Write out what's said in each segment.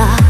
멈춰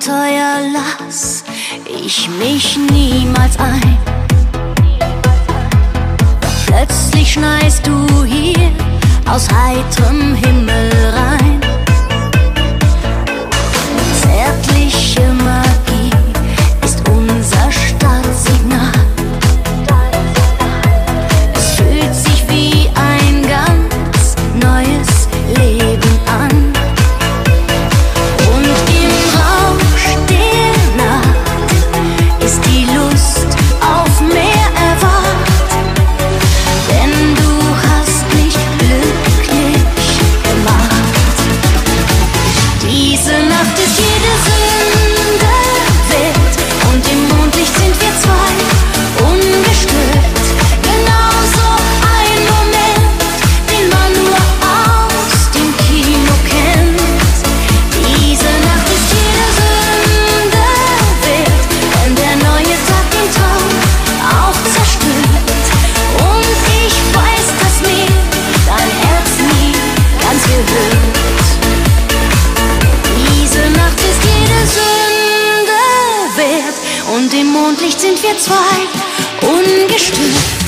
teuer lass ich mich niemals ein. Plötzlich schneist du hier aus heiterem Himmel rein. Diese Nacht ist jede Sünde. dem Mondlicht sind wir zwei ungestört.